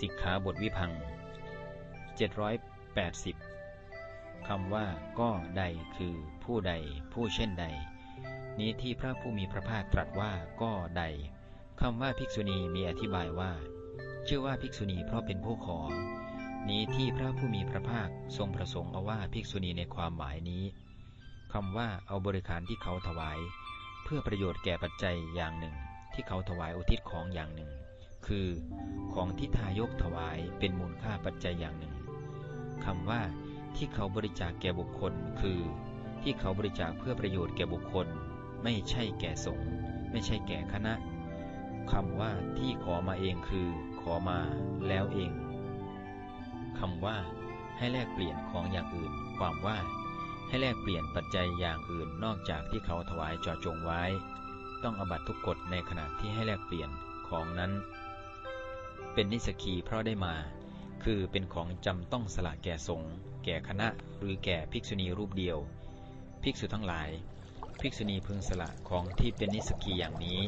สิกขาบทวิพัง780คำว่าก็ใดคือผู้ใด ผู้เช่นใด นี้ที่พระผู้มีพระภาคตรัสว่าก็ใดคำว่าภิกษุณีมีอธิบายว่า ชื่อว่าภิกษุณีเพราะเป็นผู้ขอ นี้ที่พระผู้มีพระภาคทรงประสงค์เอาว่าภิกษุณีในความหมายนี้คำว่าเอาบริการที่เขาถวาย เพื่อประโยชน์แก่ปัจจัยอย่างหนึ่ง ที่เขาถวายอุทิศของอย่างหนึ่ง คือ ของที่ทายกถวายเป็นมูลค่าปัจจัยอย่างหนึ่งคำว่าที่เขาบริจาคแก่บุคคล คือ ที่เขาบริจาคเพื่อประโยชน์แก่บุคคล ไม่ใช่แก่สงฆ์ไม่ใช่แก่คณะคำว่าที่ขอมาเองคือ ขอมาแล้วเองคำว่า ให้แลกเปลี่ยนของอย่างอื่น ความว่า ให้แลกเปลี่ยนปัจจัยอย่างอื่นนอกจากที่เขาถวายจาะจงไว้ ต้องอบัตทุกกฎในขณะที่ให้แลกเปลี่ยนของนั้น เป็นนิสกีเพราะได้มา คือเป็นของจำต้องสละแก่สงฆ์แก่คณะหรือแก่ภิกษุณีรูปเดียว ภิกษุทั้งหลาย ภิกษุณีพึงสละของที่เป็นนิสกีอย่างนี้